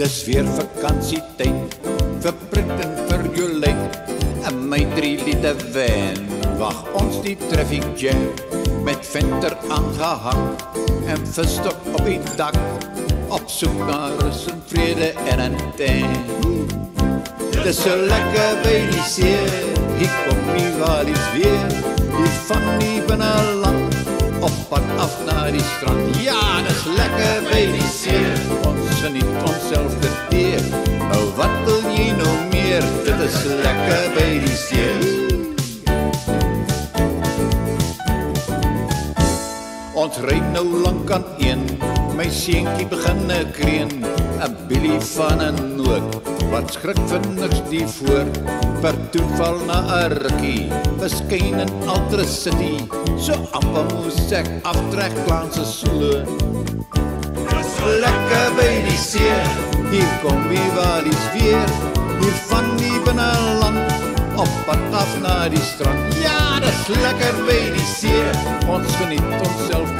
Dis weer vakansietyd vir Prit en vir Jolien. En my drie liter van wag ons die traffic jam met venter aangehang en visstok op die dak op soek na rus en vrede en 'n tent. Dis so lekker by die see, hier kom die walies weer, die van die binneland op pad af na die strand. Ja, dis lekker by die see, ons geniet onsself te teer. Nou wat wil jy nou meer? Dit is lekker by die see. Ons ry nou lank aan een, my seentjie begin 'n kreun, 'n billie van 'n noot. Wat skrik vir niks die voor, per toeval na 'n rukkie, verskyn in Ultra City, so amper moes ek aftrek langs 'n sloot. Dis lekker by die see, hier kom wie waar is weer, hier van die binneland op pad af na die strand. Ja, dis lekker by die see. Ons geniet onsself.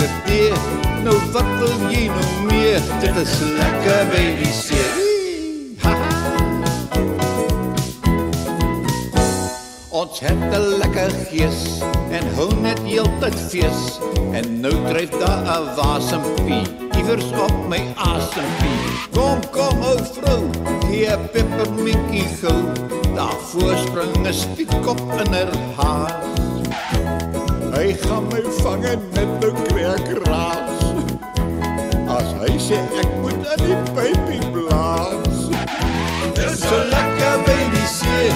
Nou wat wil jy nou meer? Dit is lekker by die see. Ons het 'n lekker gees en hou net heeltyd fees. En nou dryf daar 'n wasempie iewers op my asempie. Kom kom ou vrou, gee pepperminkie gou. Daar voorspring 'n spietkop in haar haas. Hy gaan my vang en net nou kry ek raas. As hy sê ek moet in die pypie blaas. Dis so lekker by die see.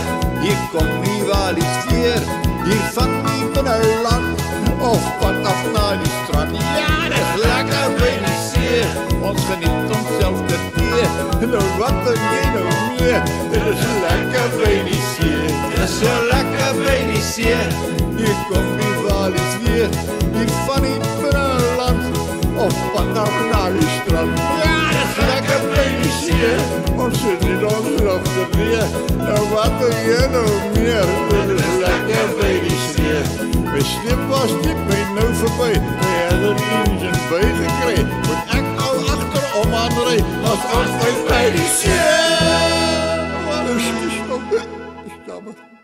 Hier kom nie walies weer. Hier van die binneland of pad af na die strand. Ja, dis lekker by die see. Ons geniet onsself te teer. Nou wat wil jy nou meer? Dit is lekker by die see. Dit is so lekker by die see. Hier kom die meiden die funny bruiland of wat naar die strand. Ja, dat lekker feestje, want ze niet onder op de weer. En nou, wat doe je nog meer? Dat is lekker feestje. Mijn stip was niet mee nu voorbij, hij had er niet zijn bij gekregen. Want ik al achterom om André, als ook mijn feestje. Wat een schies op dit stammen.